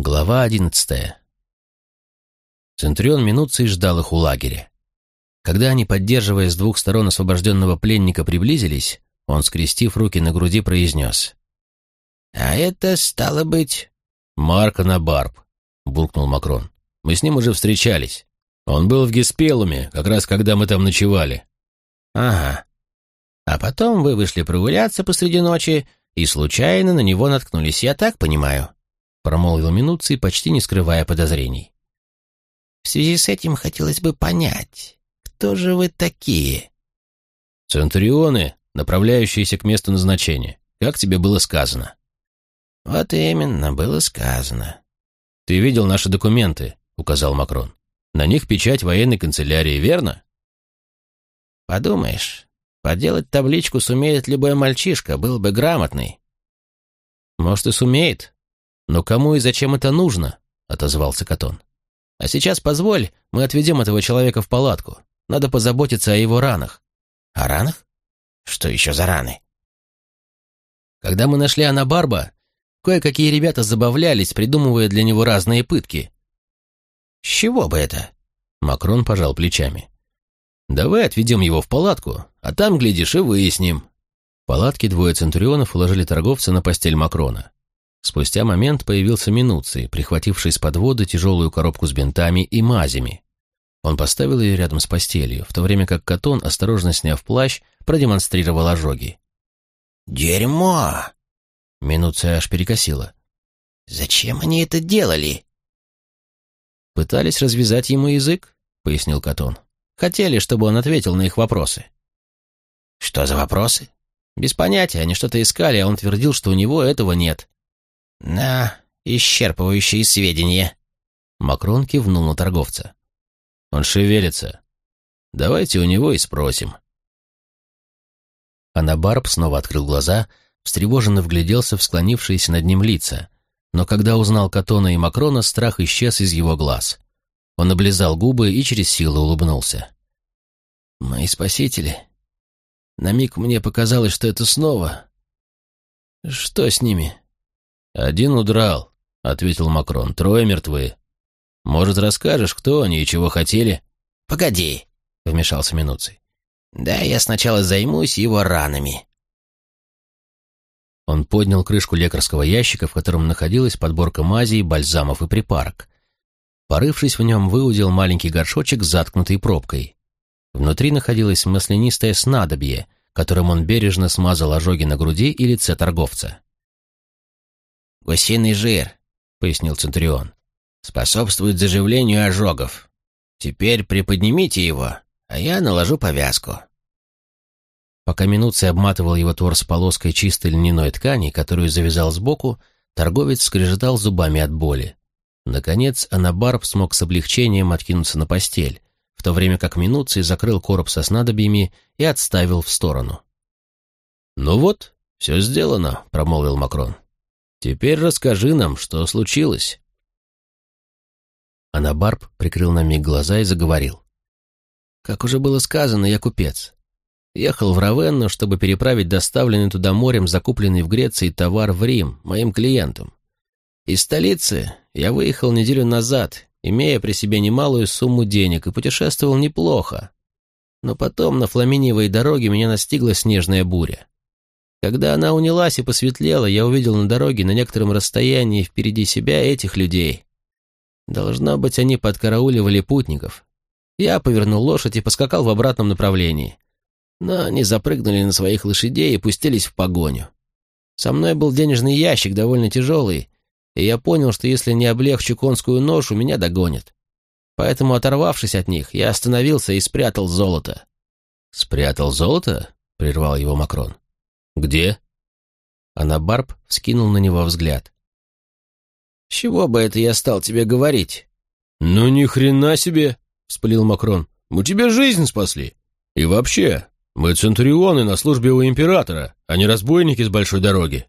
Глава одиннадцатая. Центурион Минуций ждал их у лагеря. Когда они, поддерживая с двух сторон освобожденного пленника, приблизились, он, скрестив руки на груди, произнес. «А это, стало быть...» «Марко Набарб», — буркнул Макрон. «Мы с ним уже встречались. Он был в Геспелуме, как раз когда мы там ночевали». «Ага. А потом вы вышли прогуляться посреди ночи и случайно на него наткнулись, я так понимаю?» Промолвил Минуций, почти не скрывая подозрений. «В связи с этим хотелось бы понять, кто же вы такие?» «Центурионы, направляющиеся к месту назначения. Как тебе было сказано?» «Вот именно, было сказано». «Ты видел наши документы», — указал Макрон. «На них печать военной канцелярии, верно?» «Подумаешь, поделать табличку сумеет любой мальчишка, был бы грамотный». «Может, и сумеет, «Но кому и зачем это нужно?» — отозвался Катон. «А сейчас позволь, мы отведем этого человека в палатку. Надо позаботиться о его ранах». «О ранах? Что еще за раны?» Когда мы нашли Анабарба, кое-какие ребята забавлялись, придумывая для него разные пытки. «С чего бы это?» Макрон пожал плечами. «Давай отведем его в палатку, а там, глядишь, и выясним». В палатке двое центурионов уложили торговца на постель Макрона. Спустя момент появился Минуций, прихвативший с подвода тяжелую коробку с бинтами и мазями. Он поставил ее рядом с постелью, в то время как Катон, осторожно сняв плащ, продемонстрировал ожоги. «Дерьмо!» Минуция аж перекосила. «Зачем они это делали?» «Пытались развязать ему язык», — пояснил Катон. «Хотели, чтобы он ответил на их вопросы». «Что за вопросы?» «Без понятия, они что-то искали, а он твердил, что у него этого нет». «Да, исчерпывающие сведения». Макрон кивнул на торговца. «Он шевелится. Давайте у него и спросим». Анабарб снова открыл глаза, встревоженно вгляделся в склонившиеся над ним лица, но когда узнал Катона и Макрона, страх исчез из его глаз. Он облизал губы и через силу улыбнулся. «Мои спасители. На миг мне показалось, что это снова. Что с ними?» «Один удрал», — ответил Макрон. «Трое мертвы. Может, расскажешь, кто они и чего хотели?» «Погоди», — вмешался Минуций. «Да, я сначала займусь его ранами». Он поднял крышку лекарского ящика, в котором находилась подборка мазей, бальзамов и припарок. Порывшись в нем, выудил маленький горшочек с заткнутой пробкой. Внутри находилось маслянистое снадобье, которым он бережно смазал ожоги на груди и лице торговца. «Гусиный жир», — пояснил Центурион, — «способствует заживлению ожогов. Теперь приподнимите его, а я наложу повязку». Пока Минуций обматывал его торс полоской чистой льняной ткани, которую завязал сбоку, торговец скрежетал зубами от боли. Наконец, Анабарб смог с облегчением откинуться на постель, в то время как Минуций закрыл короб со снадобьями и отставил в сторону. «Ну вот, все сделано», — промолвил Макрон. Теперь расскажи нам, что случилось». Анабарб прикрыл на миг глаза и заговорил. «Как уже было сказано, я купец. Ехал в Равенну, чтобы переправить доставленный туда морем закупленный в Греции товар в Рим моим клиентам. Из столицы я выехал неделю назад, имея при себе немалую сумму денег, и путешествовал неплохо. Но потом на Фламиниевой дороге меня настигла снежная буря. Когда она унялась и посветлела, я увидел на дороге на некотором расстоянии впереди себя этих людей. Должно быть, они подкарауливали путников. Я повернул лошадь и поскакал в обратном направлении. Но они запрыгнули на своих лошадей и пустились в погоню. Со мной был денежный ящик, довольно тяжелый, и я понял, что если не облегчу конскую ношу, меня догонят. Поэтому, оторвавшись от них, я остановился и спрятал золото. «Спрятал золото?» — прервал его Макрон. «Где?» Анабарб вскинул на него взгляд. «С чего бы это я стал тебе говорить?» «Ну ни хрена себе!» — вспылил Макрон. «Мы тебе жизнь спасли. И вообще, мы центурионы на службе у императора, а не разбойники с большой дороги».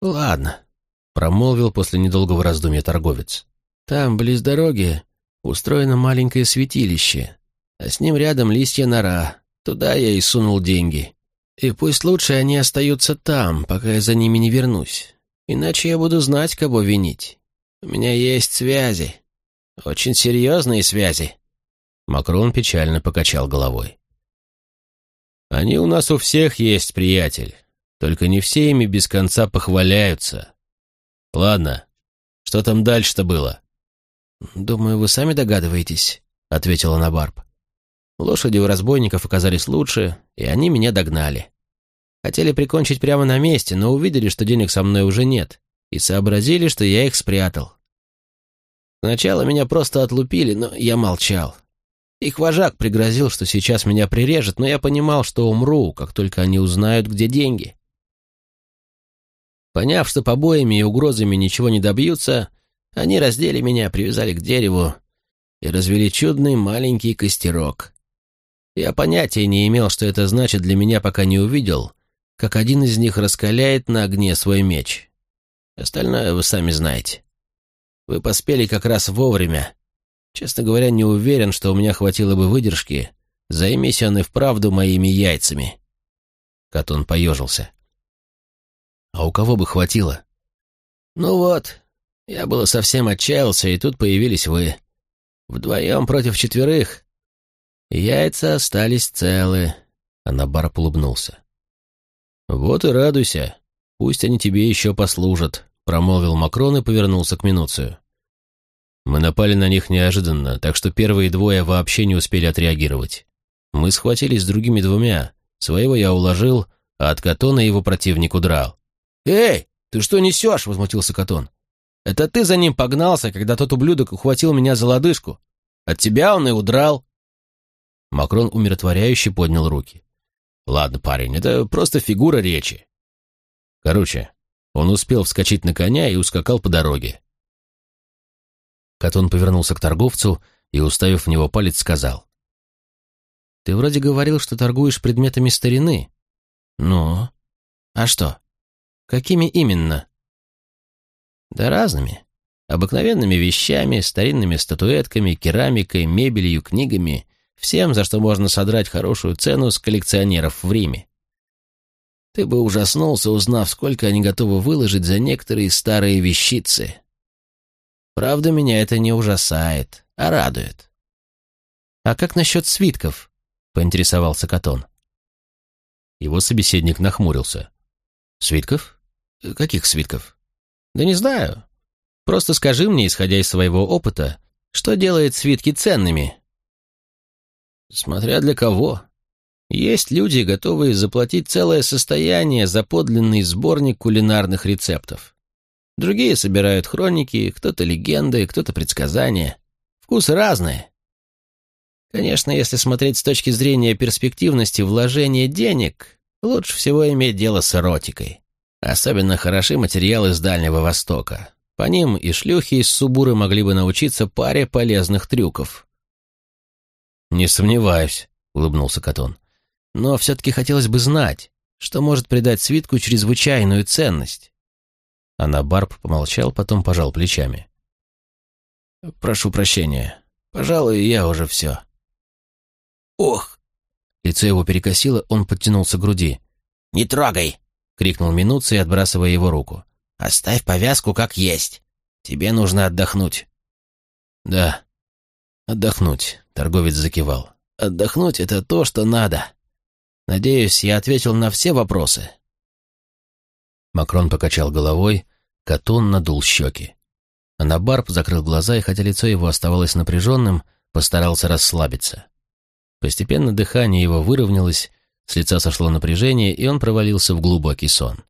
«Ладно», — промолвил после недолгого раздумья торговец. «Там, близ дороги, устроено маленькое святилище, а с ним рядом листья нора. Туда я и сунул деньги. И пусть лучше они остаются там, пока я за ними не вернусь. Иначе я буду знать, кого винить. У меня есть связи. Очень серьезные связи. Макрон печально покачал головой. Они у нас у всех есть, приятель. Только не все ими без конца похваляются. Ладно, что там дальше-то было? Думаю, вы сами догадываетесь, ответила Набарб. Лошади у разбойников оказались лучше, и они меня догнали. Хотели прикончить прямо на месте, но увидели, что денег со мной уже нет, и сообразили, что я их спрятал. Сначала меня просто отлупили, но я молчал. Их вожак пригрозил, что сейчас меня прирежет, но я понимал, что умру, как только они узнают, где деньги. Поняв, что побоями и угрозами ничего не добьются, они раздели меня, привязали к дереву и развели чудный маленький костерок. Я понятия не имел, что это значит для меня, пока не увидел, как один из них раскаляет на огне свой меч. Остальное вы сами знаете. Вы поспели как раз вовремя. Честно говоря, не уверен, что у меня хватило бы выдержки, займись он и вправду моими яйцами. Катон поежился. А у кого бы хватило? Ну вот, я было совсем отчаялся, и тут появились вы. Вдвоем против четверых. Яйца остались целы. Анабар улыбнулся. «Вот и радуйся. Пусть они тебе еще послужат», — промолвил Макрон и повернулся к Минуцию. Мы напали на них неожиданно, так что первые двое вообще не успели отреагировать. Мы схватились с другими двумя. Своего я уложил, а от Катона его противник удрал. «Эй, ты что несешь?» — возмутился Катон. «Это ты за ним погнался, когда тот ублюдок ухватил меня за лодыжку. От тебя он и удрал». Макрон умиротворяюще поднял руки. «Ладно, парень, это просто фигура речи». Короче, он успел вскочить на коня и ускакал по дороге. Катон повернулся к торговцу и, уставив в него палец, сказал. «Ты вроде говорил, что торгуешь предметами старины. Ну, а что? Какими именно?» «Да разными. Обыкновенными вещами, старинными статуэтками, керамикой, мебелью, книгами, всем, за что можно содрать хорошую цену с коллекционеров в Риме. Ты бы ужаснулся, узнав, сколько они готовы выложить за некоторые старые вещицы. Правда, меня это не ужасает, а радует. «А как насчет свитков?» — поинтересовался Катон. Его собеседник нахмурился. «Свитков? Каких свитков?» «Да не знаю. Просто скажи мне, исходя из своего опыта, что делает свитки ценными?» «Смотря для кого. Есть люди, готовые заплатить целое состояние за подлинный сборник кулинарных рецептов. Другие собирают хроники, кто-то легенды, кто-то предсказания. Вкусы разные. Конечно, если смотреть с точки зрения перспективности вложения денег, лучше всего иметь дело с эротикой. Особенно хороши материалы с Дальнего Востока. По ним и шлюхи из Субуры могли бы научиться паре полезных трюков. «Не сомневаюсь», — улыбнулся Катон. «Но все-таки хотелось бы знать, что может придать свитку чрезвычайную ценность». Она Барб помолчал, потом пожал плечами. «Прошу прощения. Пожалуй, я уже все». «Ох!» Лицо его перекосило, он подтянулся к груди. «Не трогай!» — крикнул Минуций, отбрасывая его руку. Оставь повязку как есть. Тебе нужно отдохнуть». «Да, отдохнуть», — торговец закивал. «Отдохнуть — это то, что надо. Надеюсь, я ответил на все вопросы». Макрон покачал головой, Катон надул щеки. Анабарб закрыл глаза, и хотя лицо его оставалось напряженным, постарался расслабиться. Постепенно дыхание его выровнялось, с лица сошло напряжение, и он провалился в глубокий сон.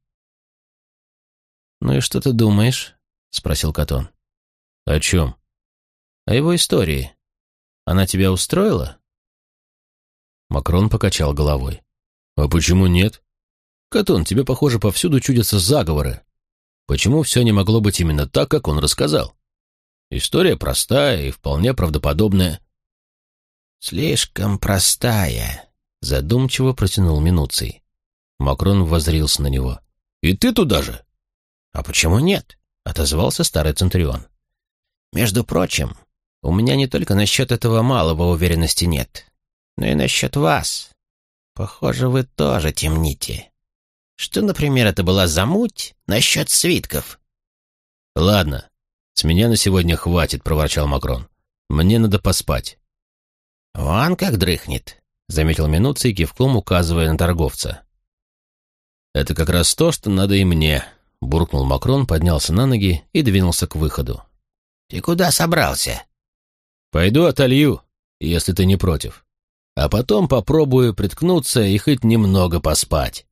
«Ну и что ты думаешь?» — спросил Катон. «О чем?» «О его истории. Она тебя устроила?» Макрон покачал головой. «А почему нет? Катон, тебе, похоже, повсюду чудятся заговоры. Почему все не могло быть именно так, как он рассказал? История простая и вполне правдоподобная». «Слишком простая», — задумчиво протянул Минуций. Макрон воззрился на него. «И ты туда же?» «А почему нет?» — отозвался старый Центурион. «Между прочим, у меня не только насчет этого малого уверенности нет, но и насчет вас. Похоже, вы тоже темните. Что, например, это была за муть насчет свитков?» «Ладно, «С меня на сегодня хватит», — проворчал Макрон. «Мне надо поспать». «Вон как дрыхнет», — заметил Минуций, кивком указывая на торговца. «Это как раз то, что надо и мне», — буркнул Макрон, поднялся на ноги и двинулся к выходу. «Ты куда собрался?» «Пойду отолью, если ты не против. А потом попробую приткнуться и хоть немного поспать».